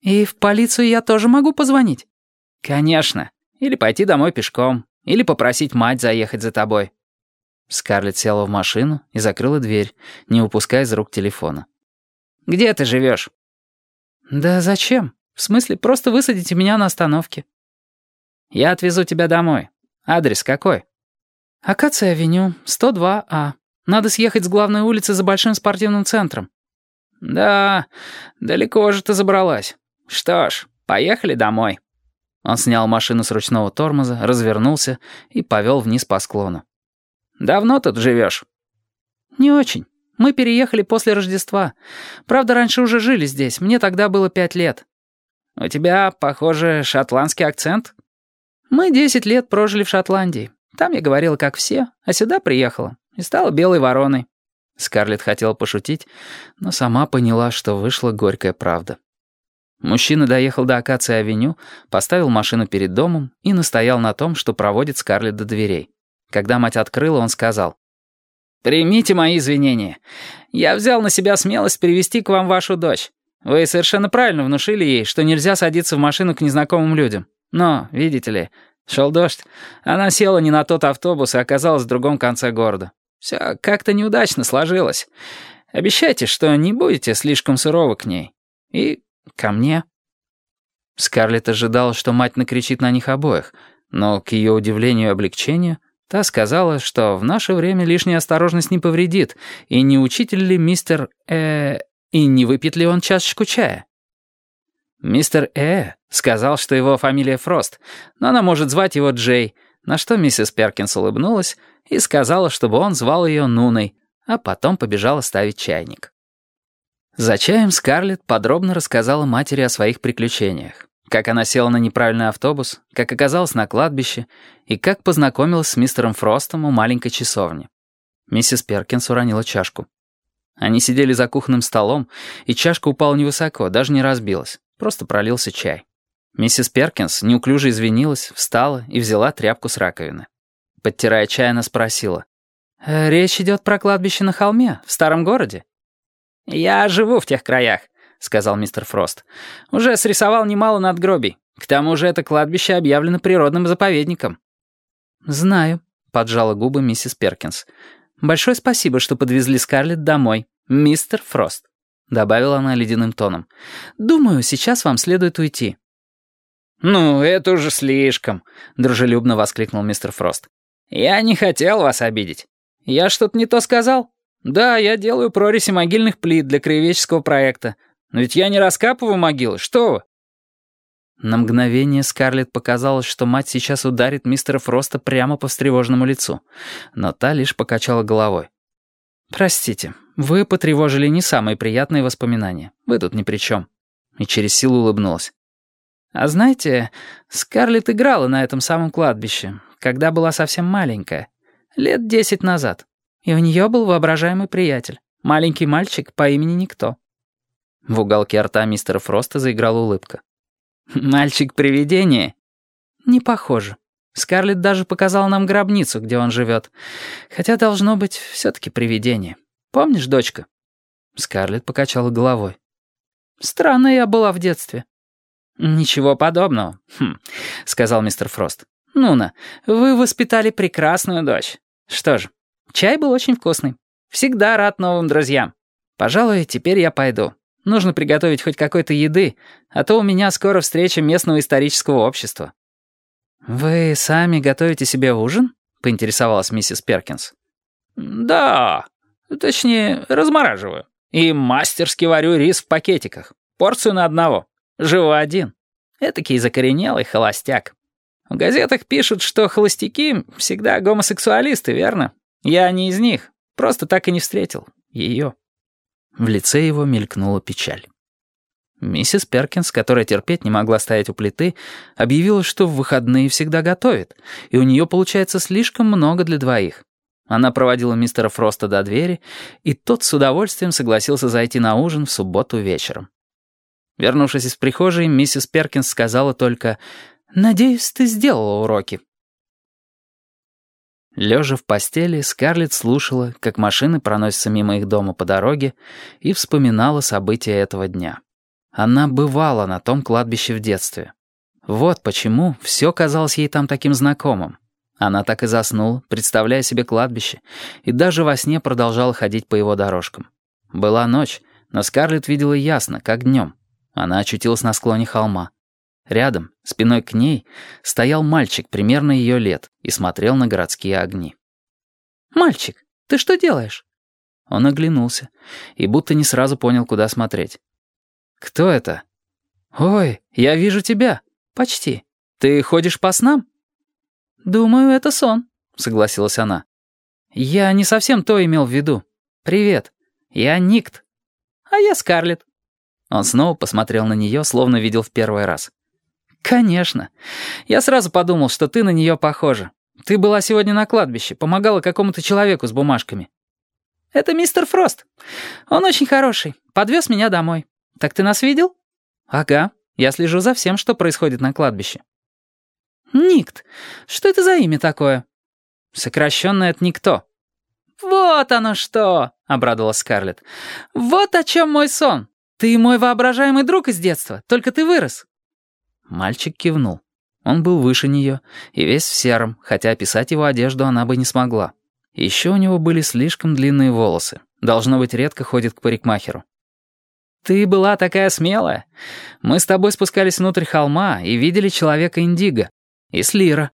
«И в полицию я тоже могу позвонить?» «Конечно. Или пойти домой пешком. Или попросить мать заехать за тобой». Скарлетт села в машину и закрыла дверь, не упуская из рук телефона. «Где ты живешь?» «Да зачем? В смысле, просто высадите меня на остановке». «Я отвезу тебя домой. Адрес какой?» «Акация-авеню, 102А. Надо съехать с главной улицы за большим спортивным центром». «Да, далеко же ты забралась. Что ж, поехали домой». Он снял машину с ручного тормоза, развернулся и повел вниз по склону. «Давно тут живешь?» «Не очень. Мы переехали после Рождества. Правда, раньше уже жили здесь. Мне тогда было пять лет». «У тебя, похоже, шотландский акцент?» «Мы десять лет прожили в Шотландии. Там я говорила, как все, а сюда приехала и стала белой вороной». Скарлетт хотела пошутить, но сама поняла, что вышла горькая правда. Мужчина доехал до Акации-авеню, поставил машину перед домом и настоял на том, что проводит Скарлетт до дверей. Когда мать открыла, он сказал, «Примите мои извинения. Я взял на себя смелость привести к вам вашу дочь. Вы совершенно правильно внушили ей, что нельзя садиться в машину к незнакомым людям. Но, видите ли, шел дождь. Она села не на тот автобус и оказалась в другом конце города. Все как-то неудачно сложилось. Обещайте, что не будете слишком суровы к ней. И ко мне». Скарлетт ожидала, что мать накричит на них обоих, но, к ее удивлению и облегчению, та сказала, что в наше время лишняя осторожность не повредит, и не учитель ли мистер э и не выпьет ли он чашечку чая. Мистер Э сказал, что его фамилия Фрост, но она может звать его Джей, на что миссис Перкинс улыбнулась и сказала, чтобы он звал ее Нуной, а потом побежала ставить чайник. За чаем Скарлетт подробно рассказала матери о своих приключениях. Как она села на неправильный автобус, как оказалась на кладбище и как познакомилась с мистером Фростом у маленькой часовни. Миссис Перкинс уронила чашку. Они сидели за кухонным столом, и чашка упала невысоко, даже не разбилась. Просто пролился чай. Миссис Перкинс неуклюже извинилась, встала и взяла тряпку с раковины. Подтирая чай, она спросила. «Э, «Речь идет про кладбище на холме, в старом городе?» «Я живу в тех краях», — сказал мистер Фрост. «Уже срисовал немало надгробий. К тому же это кладбище объявлено природным заповедником». «Знаю», — поджала губы миссис Перкинс. «Большое спасибо, что подвезли Скарлетт домой, мистер Фрост», — добавила она ледяным тоном. «Думаю, сейчас вам следует уйти». «Ну, это уже слишком», — дружелюбно воскликнул мистер Фрост. «Я не хотел вас обидеть. Я что-то не то сказал? Да, я делаю прореси могильных плит для краеведческого проекта. Но ведь я не раскапываю могилы, что вы?» На мгновение Скарлетт показалось, что мать сейчас ударит мистера Фроста прямо по встревоженному лицу, но та лишь покачала головой. «Простите, вы потревожили не самые приятные воспоминания. Вы тут ни при чем». И через силу улыбнулась. А знаете, Скарлетт играла на этом самом кладбище, когда была совсем маленькая, лет десять назад. И у нее был воображаемый приятель, маленький мальчик по имени Никто. В уголке рта мистера Фроста заиграла улыбка. «Мальчик-привидение?» «Не похоже. Скарлетт даже показала нам гробницу, где он живет. Хотя должно быть все-таки привидение. Помнишь, дочка?» Скарлетт покачала головой. «Странная я была в детстве. «Ничего подобного», хм, — сказал мистер Фрост. «Нуна, вы воспитали прекрасную дочь. Что ж, чай был очень вкусный. Всегда рад новым друзьям. Пожалуй, теперь я пойду. Нужно приготовить хоть какой-то еды, а то у меня скоро встреча местного исторического общества». «Вы сами готовите себе ужин?» — поинтересовалась миссис Перкинс. «Да, точнее, размораживаю. И мастерски варю рис в пакетиках. Порцию на одного». Живу один. Этакий закоренелый холостяк. В газетах пишут, что холостяки всегда гомосексуалисты, верно? Я не из них. Просто так и не встретил. Ее. В лице его мелькнула печаль. Миссис Перкинс, которая терпеть не могла стоять у плиты, объявила, что в выходные всегда готовит, и у нее получается слишком много для двоих. Она проводила мистера Фроста до двери, и тот с удовольствием согласился зайти на ужин в субботу вечером. Вернувшись из прихожей, миссис Перкинс сказала только «Надеюсь, ты сделала уроки». Лежа в постели, Скарлетт слушала, как машины проносятся мимо их дома по дороге, и вспоминала события этого дня. Она бывала на том кладбище в детстве. Вот почему все казалось ей там таким знакомым. Она так и заснула, представляя себе кладбище, и даже во сне продолжала ходить по его дорожкам. Была ночь, но Скарлетт видела ясно, как днем. Она очутилась на склоне холма. Рядом, спиной к ней, стоял мальчик примерно ее лет и смотрел на городские огни. «Мальчик, ты что делаешь?» Он оглянулся и будто не сразу понял, куда смотреть. «Кто это?» «Ой, я вижу тебя. Почти. Ты ходишь по снам?» «Думаю, это сон», — согласилась она. «Я не совсем то имел в виду. Привет. Я Никт. А я Скарлетт». Он снова посмотрел на нее, словно видел в первый раз. «Конечно. Я сразу подумал, что ты на нее похожа. Ты была сегодня на кладбище, помогала какому-то человеку с бумажками». «Это мистер Фрост. Он очень хороший. Подвез меня домой. Так ты нас видел?» «Ага. Я слежу за всем, что происходит на кладбище». «Никт. Что это за имя такое?» «Сокращенное от никто». «Вот оно что!» — обрадовалась Скарлетт. «Вот о чем мой сон. Ты мой воображаемый друг из детства, только ты вырос». Мальчик кивнул. Он был выше нее и весь в сером, хотя описать его одежду она бы не смогла. Еще у него были слишком длинные волосы. Должно быть, редко ходит к парикмахеру. «Ты была такая смелая. Мы с тобой спускались внутрь холма и видели человека Индиго. И Слира.